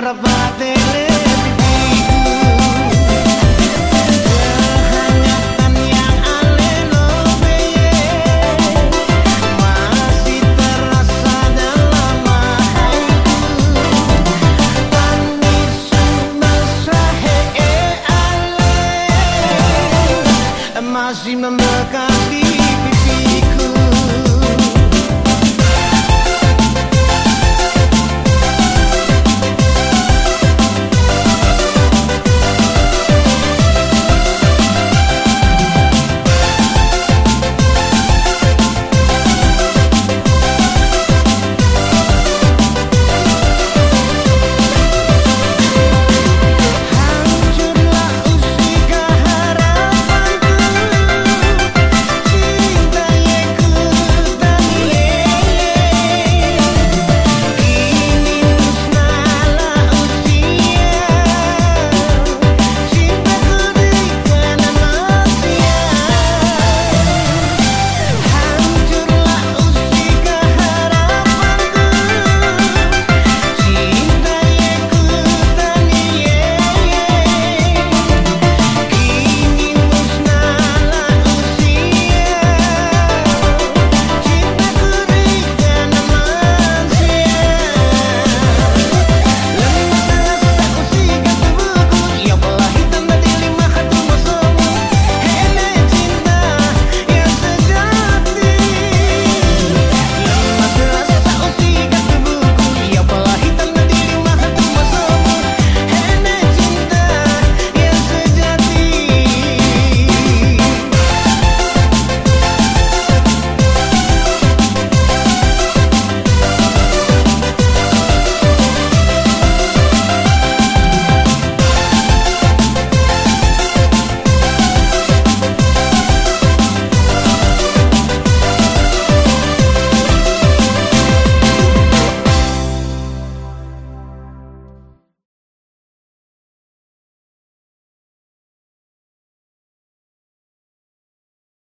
rapatele Kehangatan